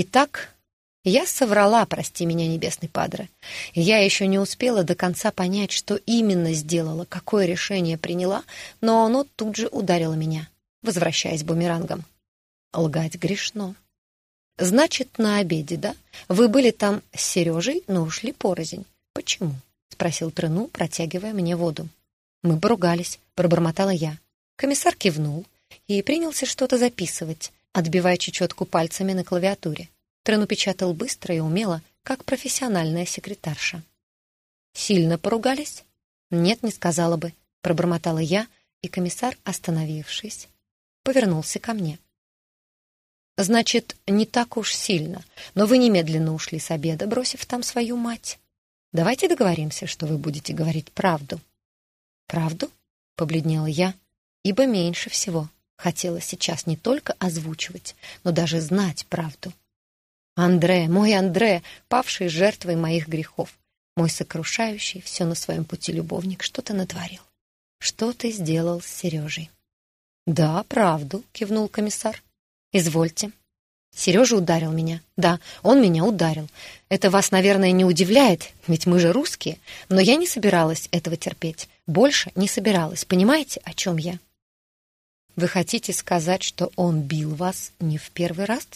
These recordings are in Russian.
Итак, я соврала, прости меня, небесный падре. Я еще не успела до конца понять, что именно сделала, какое решение приняла, но оно тут же ударило меня, возвращаясь бумерангом. Лгать грешно. Значит, на обеде, да? Вы были там с Сережей, но ушли порознь. Почему? Спросил Трыну, протягивая мне воду. Мы поругались, пробормотала я. Комиссар кивнул и принялся что-то записывать, отбивая чечетку пальцами на клавиатуре. Трену печатал быстро и умело, как профессиональная секретарша. «Сильно поругались?» «Нет, не сказала бы», — пробормотала я, и комиссар, остановившись, повернулся ко мне. «Значит, не так уж сильно, но вы немедленно ушли с обеда, бросив там свою мать. Давайте договоримся, что вы будете говорить правду». «Правду?» — побледнела я, ибо меньше всего хотела сейчас не только озвучивать, но даже знать правду. Андре, мой Андре, павший жертвой моих грехов, мой сокрушающий все на своем пути любовник, что то натворил. Что ты сделал с Сережей? Да, правду, кивнул комиссар. Извольте. Сережа ударил меня. Да, он меня ударил. Это вас, наверное, не удивляет, ведь мы же русские. Но я не собиралась этого терпеть. Больше не собиралась. Понимаете, о чем я? Вы хотите сказать, что он бил вас не в первый раз?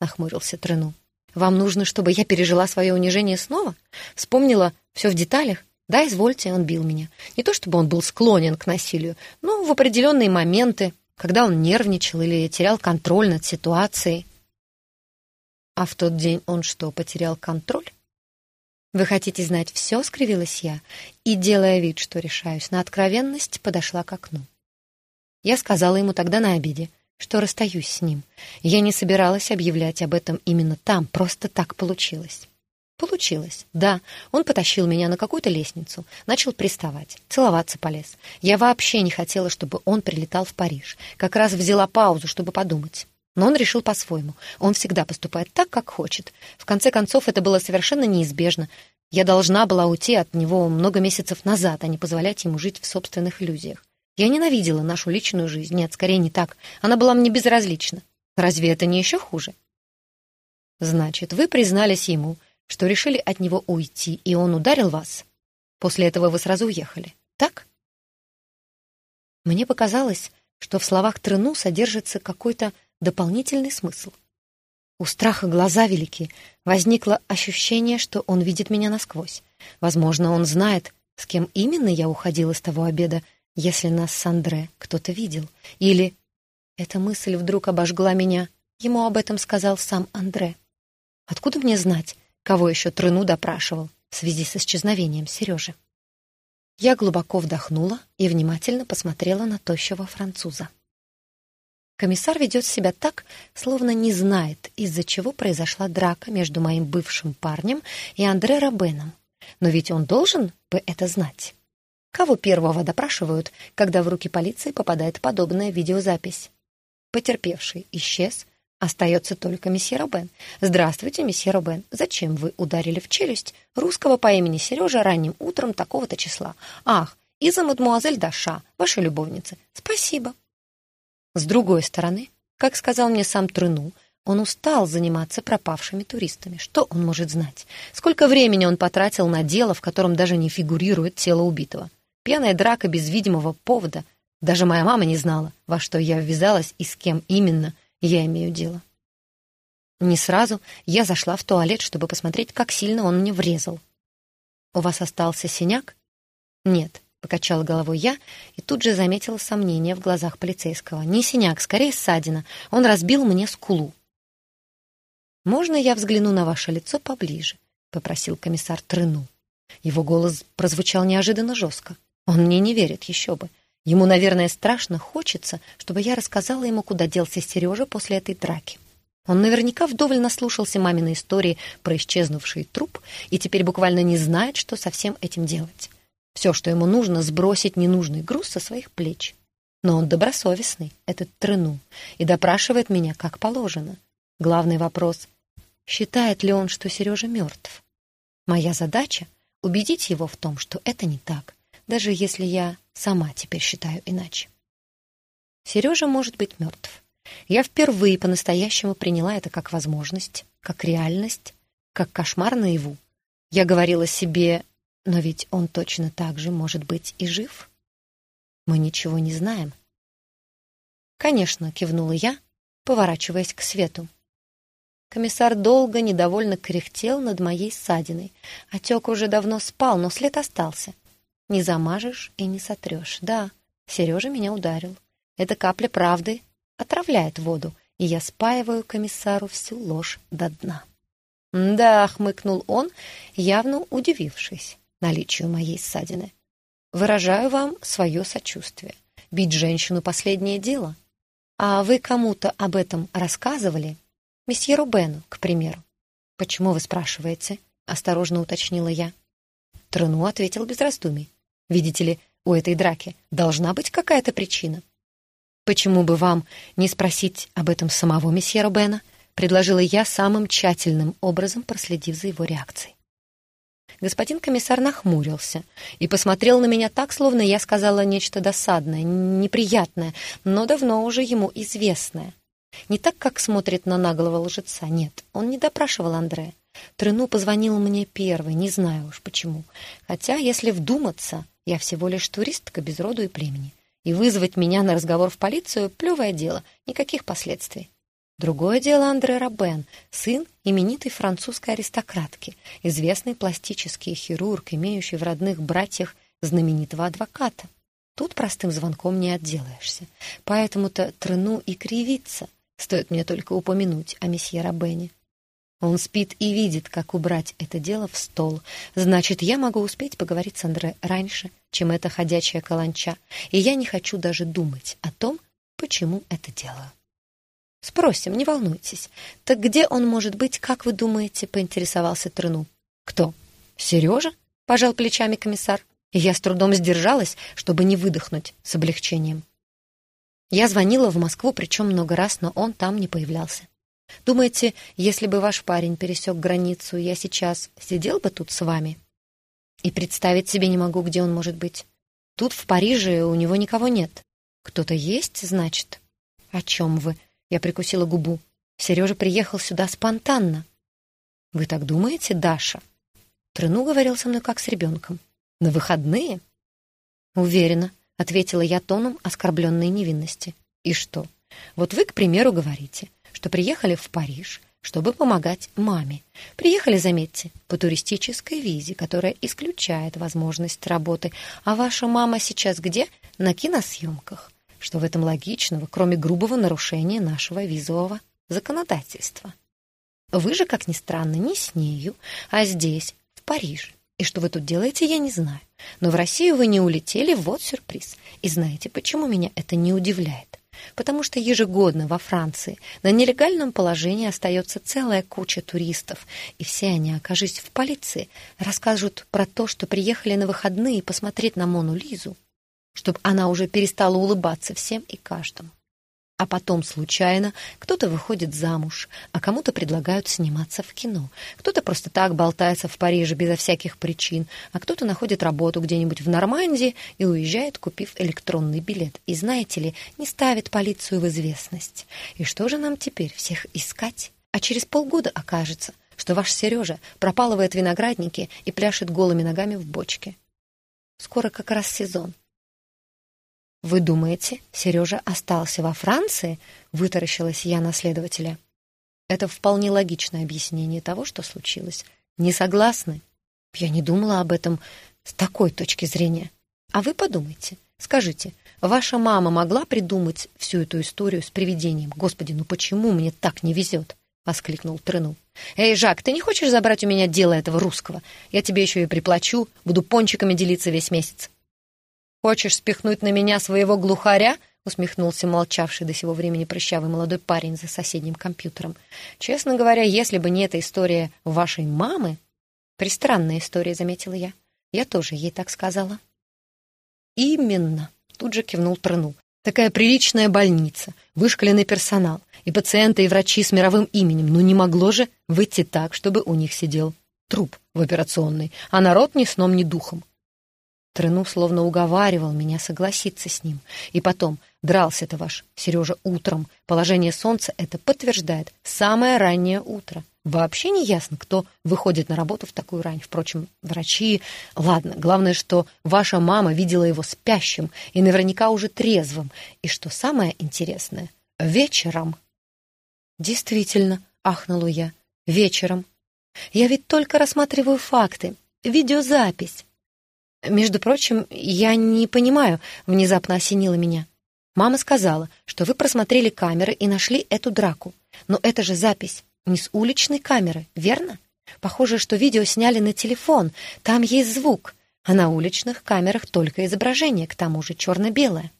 Нахмурился Трену. Вам нужно, чтобы я пережила свое унижение снова? Вспомнила все в деталях? Да, извольте, он бил меня. Не то чтобы он был склонен к насилию, но в определенные моменты, когда он нервничал или терял контроль над ситуацией. А в тот день он что, потерял контроль? Вы хотите знать все, скривилась я, и, делая вид, что решаюсь на откровенность, подошла к окну. Я сказала ему тогда на обеде — что расстаюсь с ним. Я не собиралась объявлять об этом именно там, просто так получилось. Получилось, да. Он потащил меня на какую-то лестницу, начал приставать, целоваться полез. Я вообще не хотела, чтобы он прилетал в Париж. Как раз взяла паузу, чтобы подумать. Но он решил по-своему. Он всегда поступает так, как хочет. В конце концов, это было совершенно неизбежно. Я должна была уйти от него много месяцев назад, а не позволять ему жить в собственных иллюзиях. Я ненавидела нашу личную жизнь. Нет, скорее не так. Она была мне безразлична. Разве это не еще хуже? Значит, вы признались ему, что решили от него уйти, и он ударил вас. После этого вы сразу уехали. Так? Мне показалось, что в словах Трыну содержится какой-то дополнительный смысл. У страха глаза велики. Возникло ощущение, что он видит меня насквозь. Возможно, он знает, с кем именно я уходила с того обеда, если нас с Андре кто-то видел. Или эта мысль вдруг обожгла меня. Ему об этом сказал сам Андре. Откуда мне знать, кого еще Трыну допрашивал в связи с исчезновением Сережи? Я глубоко вдохнула и внимательно посмотрела на тощего француза. Комиссар ведет себя так, словно не знает, из-за чего произошла драка между моим бывшим парнем и Андре Робеном. Но ведь он должен бы это знать. Кого первого допрашивают, когда в руки полиции попадает подобная видеозапись? Потерпевший исчез, остается только месье Робен. «Здравствуйте, месье Робен. Зачем вы ударили в челюсть русского по имени Сережа ранним утром такого-то числа? Ах, из-за мадемуазель Даша, вашей любовницы. Спасибо». С другой стороны, как сказал мне сам Трыну, он устал заниматься пропавшими туристами. Что он может знать? Сколько времени он потратил на дело, в котором даже не фигурирует тело убитого? Пьяная драка без видимого повода. Даже моя мама не знала, во что я ввязалась и с кем именно я имею дело. Не сразу я зашла в туалет, чтобы посмотреть, как сильно он мне врезал. «У вас остался синяк?» «Нет», — покачала головой я и тут же заметила сомнение в глазах полицейского. «Не синяк, скорее ссадина. Он разбил мне скулу». «Можно я взгляну на ваше лицо поближе?» — попросил комиссар Трыну. Его голос прозвучал неожиданно жестко. Он мне не верит, еще бы. Ему, наверное, страшно хочется, чтобы я рассказала ему, куда делся Сережа после этой драки. Он наверняка вдоволь наслушался маминой истории про исчезнувший труп и теперь буквально не знает, что со всем этим делать. Все, что ему нужно, сбросить ненужный груз со своих плеч. Но он добросовестный, этот трыну, и допрашивает меня как положено. Главный вопрос — считает ли он, что Сережа мертв? Моя задача — убедить его в том, что это не так, даже если я сама теперь считаю иначе. Сережа может быть мертв. Я впервые по-настоящему приняла это как возможность, как реальность, как кошмар наяву. Я говорила себе, но ведь он точно так же может быть и жив. Мы ничего не знаем. «Конечно», — кивнула я, поворачиваясь к свету. Комиссар долго недовольно кряхтел над моей ссадиной. Отек уже давно спал, но след остался. Не замажешь и не сотрешь. Да, Сережа меня ударил. Эта капля правды отравляет воду, и я спаиваю комиссару всю ложь до дна. «Да», — хмыкнул он, явно удивившись наличию моей ссадины. «Выражаю вам свое сочувствие. Бить женщину — последнее дело. А вы кому-то об этом рассказывали?» Месье Рубену, к примеру. «Почему вы спрашиваете?» — осторожно уточнила я. Трену ответил без раздумий. «Видите ли, у этой драки должна быть какая-то причина». «Почему бы вам не спросить об этом самого месье Рубена?» — предложила я самым тщательным образом, проследив за его реакцией. Господин комиссар нахмурился и посмотрел на меня так, словно я сказала нечто досадное, неприятное, но давно уже ему известное. Не так, как смотрит на наглого лжеца, нет, он не допрашивал Андрея. Трену позвонил мне первый, не знаю уж почему. Хотя, если вдуматься, я всего лишь туристка без роду и племени. И вызвать меня на разговор в полицию — плевое дело, никаких последствий. Другое дело Андре Рабен, сын именитой французской аристократки, известный пластический хирург, имеющий в родных братьях знаменитого адвоката. Тут простым звонком не отделаешься. Поэтому-то Трену и кривится, Стоит мне только упомянуть о месье Рабене. Он спит и видит, как убрать это дело в стол. Значит, я могу успеть поговорить с Андре раньше, чем эта ходячая каланча, и я не хочу даже думать о том, почему это делаю. Спросим, не волнуйтесь. Так где он может быть, как вы думаете, поинтересовался Трыну. Кто? Сережа? Пожал плечами комиссар. И я с трудом сдержалась, чтобы не выдохнуть с облегчением. Я звонила в Москву, причем много раз, но он там не появлялся. Думаете, если бы ваш парень пересек границу, я сейчас сидел бы тут с вами? И представить себе не могу, где он может быть. Тут, в Париже, у него никого нет. Кто-то есть, значит? О чем вы? Я прикусила губу. Сережа приехал сюда спонтанно. Вы так думаете, Даша? Трыну говорил со мной как с ребенком. На выходные? Уверена. — ответила я тоном оскорбленной невинности. «И что? Вот вы, к примеру, говорите, что приехали в Париж, чтобы помогать маме. Приехали, заметьте, по туристической визе, которая исключает возможность работы. А ваша мама сейчас где? На киносъемках. Что в этом логичного, кроме грубого нарушения нашего визового законодательства? Вы же, как ни странно, не с нею, а здесь, в Париже. И что вы тут делаете, я не знаю. Но в Россию вы не улетели, вот сюрприз. И знаете, почему меня это не удивляет? Потому что ежегодно во Франции на нелегальном положении остается целая куча туристов, и все они, окажись в полиции, расскажут про то, что приехали на выходные посмотреть на Мону Лизу, чтобы она уже перестала улыбаться всем и каждому. А потом случайно кто-то выходит замуж, а кому-то предлагают сниматься в кино. Кто-то просто так болтается в Париже безо всяких причин, а кто-то находит работу где-нибудь в Нормандии и уезжает, купив электронный билет. И, знаете ли, не ставит полицию в известность. И что же нам теперь, всех искать? А через полгода окажется, что ваш Сережа пропалывает виноградники и пляшет голыми ногами в бочке. Скоро как раз сезон. «Вы думаете, Сережа остался во Франции?» — вытаращилась я на следователя. Это вполне логичное объяснение того, что случилось. Не согласны? Я не думала об этом с такой точки зрения. А вы подумайте. Скажите, ваша мама могла придумать всю эту историю с привидением? Господи, ну почему мне так не везет? — воскликнул Трену. «Эй, Жак, ты не хочешь забрать у меня дело этого русского? Я тебе еще и приплачу, буду пончиками делиться весь месяц». «Хочешь спихнуть на меня своего глухаря?» — усмехнулся молчавший до сего времени прыщавый молодой парень за соседним компьютером. «Честно говоря, если бы не эта история вашей мамы...» «Пристранная история», — заметила я. «Я тоже ей так сказала». «Именно», — тут же кивнул Трынул. «Такая приличная больница, вышкаленный персонал, и пациенты, и врачи с мировым именем. Ну не могло же выйти так, чтобы у них сидел труп в операционной, а народ ни сном, ни духом. Трену словно уговаривал меня согласиться с ним. И потом, дрался-то ваш Сережа утром. Положение солнца это подтверждает. Самое раннее утро. Вообще не ясно, кто выходит на работу в такую рань. Впрочем, врачи... Ладно, главное, что ваша мама видела его спящим и наверняка уже трезвым. И что самое интересное, вечером. Действительно, ахнула я, вечером. Я ведь только рассматриваю факты, видеозапись. Между прочим, я не понимаю, внезапно осенило меня. Мама сказала, что вы просмотрели камеры и нашли эту драку. Но это же запись не с уличной камеры, верно? Похоже, что видео сняли на телефон, там есть звук, а на уличных камерах только изображение, к тому же черно-белое.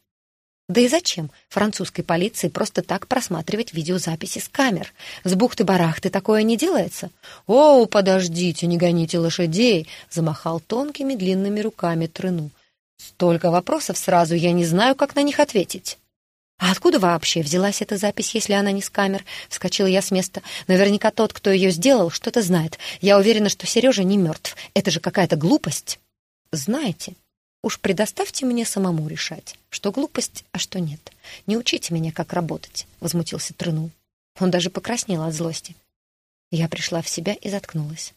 Да и зачем французской полиции просто так просматривать видеозаписи с камер? С бухты-барахты такое не делается. «О, подождите, не гоните лошадей!» — замахал тонкими длинными руками трыну. «Столько вопросов сразу, я не знаю, как на них ответить». «А откуда вообще взялась эта запись, если она не с камер?» Вскочила я с места. «Наверняка тот, кто ее сделал, что-то знает. Я уверена, что Сережа не мертв. Это же какая-то глупость». «Знаете, уж предоставьте мне самому решать, что глупость, а что нет. Не учите меня, как работать», — возмутился Трынул. Он даже покраснел от злости. Я пришла в себя и заткнулась.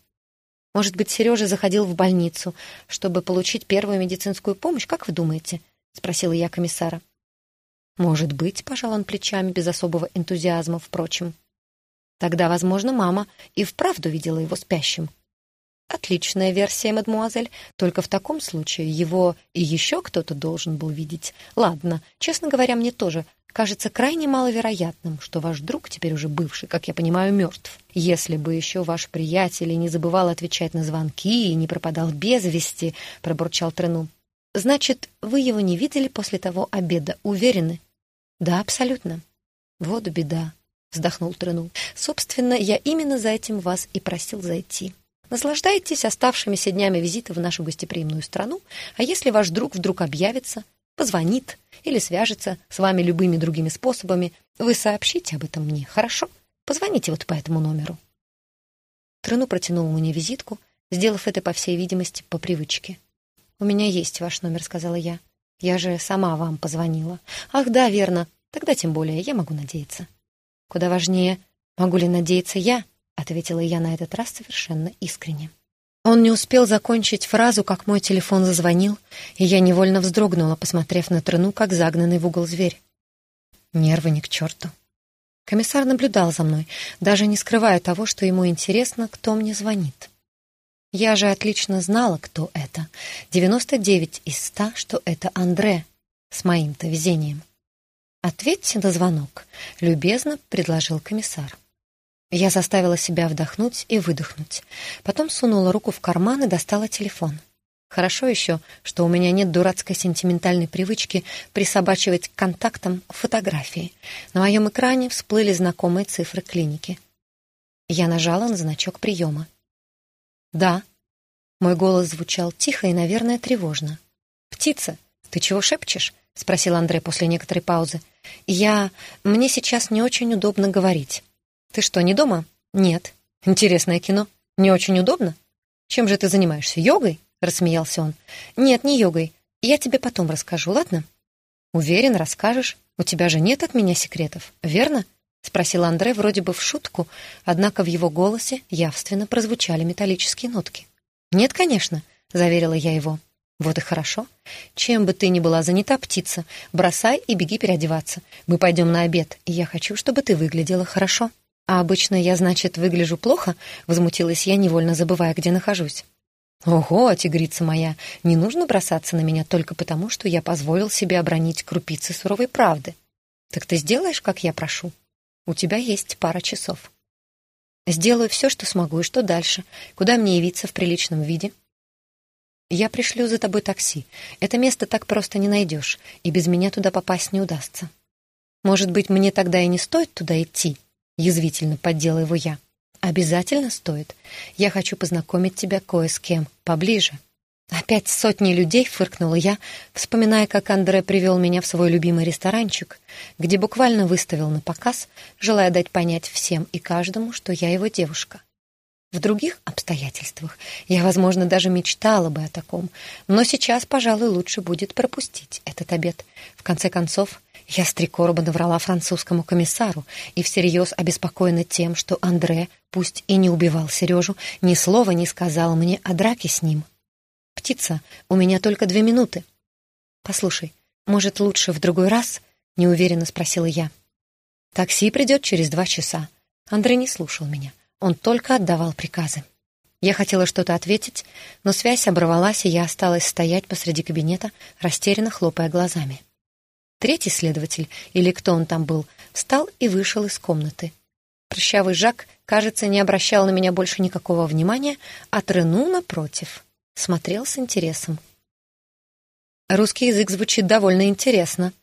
«Может быть, Сережа заходил в больницу, чтобы получить первую медицинскую помощь, как вы думаете?» — спросила я комиссара. «Может быть», — пожал он плечами без особого энтузиазма, впрочем. «Тогда, возможно, мама и вправду видела его спящим». «Отличная версия, мадмуазель. Только в таком случае его и еще кто-то должен был видеть. Ладно, честно говоря, мне тоже кажется крайне маловероятным, что ваш друг, теперь уже бывший, как я понимаю, мертв. Если бы еще ваш приятель не забывал отвечать на звонки и не пропадал без вести», — пробурчал Трену. «Значит, вы его не видели после того обеда, уверены?» «Да, абсолютно». «Вот беда», — вздохнул Тренул. «Собственно, я именно за этим вас и просил зайти. Наслаждайтесь оставшимися днями визита в нашу гостеприимную страну, а если ваш друг вдруг объявится, позвонит или свяжется с вами любыми другими способами, вы сообщите об этом мне, хорошо? Позвоните вот по этому номеру». Трену протянул мне визитку, сделав это, по всей видимости, по привычке. «У меня есть ваш номер», — сказала я. Я же сама вам позвонила. Ах, да, верно. Тогда тем более я могу надеяться. Куда важнее, могу ли надеяться я, ответила я на этот раз совершенно искренне. Он не успел закончить фразу, как мой телефон зазвонил, и я невольно вздрогнула, посмотрев на труну, как загнанный в угол зверь. Нервы ни к черту. Комиссар наблюдал за мной, даже не скрывая того, что ему интересно, кто мне звонит. Я же отлично знала, кто это. 99 из 100, что это Андре с моим-то везением. «Ответьте на звонок», — любезно предложил комиссар. Я заставила себя вдохнуть и выдохнуть. Потом сунула руку в карман и достала телефон. Хорошо еще, что у меня нет дурацкой сентиментальной привычки присобачивать к контактам фотографии. На моем экране всплыли знакомые цифры клиники. Я нажала на значок приема. «Да». Мой голос звучал тихо и, наверное, тревожно. «Птица, ты чего шепчешь?» — спросил Андрей после некоторой паузы. «Я... Мне сейчас не очень удобно говорить». «Ты что, не дома?» «Нет». «Интересное кино. Не очень удобно?» «Чем же ты занимаешься? Йогой?» — рассмеялся он. «Нет, не йогой. Я тебе потом расскажу, ладно?» «Уверен, расскажешь. У тебя же нет от меня секретов, верно?» — спросил Андре вроде бы в шутку, однако в его голосе явственно прозвучали металлические нотки. «Нет, конечно», — заверила я его. «Вот и хорошо. Чем бы ты ни была занята, птица, бросай и беги переодеваться. Мы пойдем на обед, и я хочу, чтобы ты выглядела хорошо». «А обычно я, значит, выгляжу плохо?» — возмутилась я, невольно забывая, где нахожусь. «Ого, тигрица моя, не нужно бросаться на меня только потому, что я позволил себе обронить крупицы суровой правды. Так ты сделаешь, как я прошу?» У тебя есть пара часов. Сделаю все, что смогу, и что дальше? Куда мне явиться в приличном виде? Я пришлю за тобой такси. Это место так просто не найдешь, и без меня туда попасть не удастся. Может быть, мне тогда и не стоит туда идти? Язвительно поддела его я. Обязательно стоит. Я хочу познакомить тебя кое с кем поближе. Опять сотни людей, фыркнула я, вспоминая, как Андре привел меня в свой любимый ресторанчик, где буквально выставил на показ, желая дать понять всем и каждому, что я его девушка. В других обстоятельствах я, возможно, даже мечтала бы о таком, но сейчас, пожалуй, лучше будет пропустить этот обед. В конце концов, я с три короба наврала французскому комиссару и всерьез обеспокоена тем, что Андре, пусть и не убивал Сережу, ни слова не сказал мне о драке с ним. «Птица, у меня только две минуты». «Послушай, может, лучше в другой раз?» — неуверенно спросила я. «Такси придет через два часа». Андрей не слушал меня. Он только отдавал приказы. Я хотела что-то ответить, но связь оборвалась, и я осталась стоять посреди кабинета, растерянно хлопая глазами. Третий следователь, или кто он там был, встал и вышел из комнаты. Прыщавый Жак, кажется, не обращал на меня больше никакого внимания, а Трену, напротив, смотрел с интересом. «Русский язык звучит довольно интересно».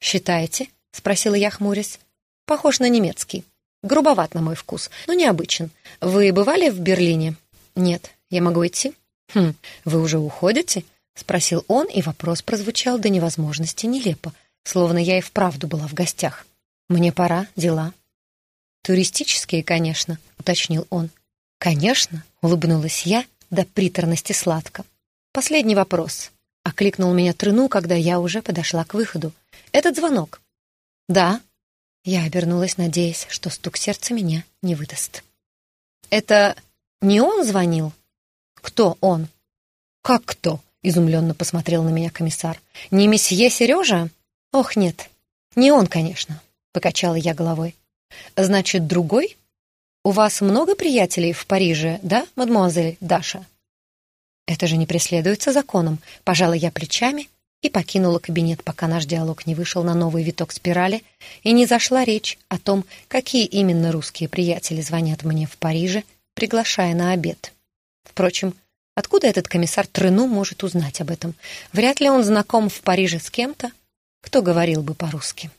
«Считаете?» — спросила я, хмурясь. «Похож на немецкий». Грубоват на мой вкус, но необычен. Вы бывали в Берлине? Нет. Я могу идти? Хм, вы уже уходите? Спросил он, и вопрос прозвучал до невозможности нелепо, словно я и вправду была в гостях. Мне пора, дела. Туристические, конечно, уточнил он. Конечно, улыбнулась я до приторности сладко. Последний вопрос. Окликнул меня Трыну, когда я уже подошла к выходу. Этот звонок. Да, я обернулась, надеясь, что стук сердца меня не выдаст. «Это не он звонил?» «Кто он?» «Как кто?» — изумленно посмотрел на меня комиссар. «Не месье Сережа?» «Ох, нет, не он, конечно», — покачала я головой. «Значит, другой? У вас много приятелей в Париже, да, мадемуазель Даша?» «Это же не преследуется законом», — пожала я плечами и покинула кабинет, пока наш диалог не вышел на новый виток спирали и не зашла речь о том, какие именно русские приятели звонят мне в Париже, приглашая на обед. Впрочем, откуда этот комиссар Трену может узнать об этом? Вряд ли он знаком в Париже с кем-то, кто говорил бы по-русски.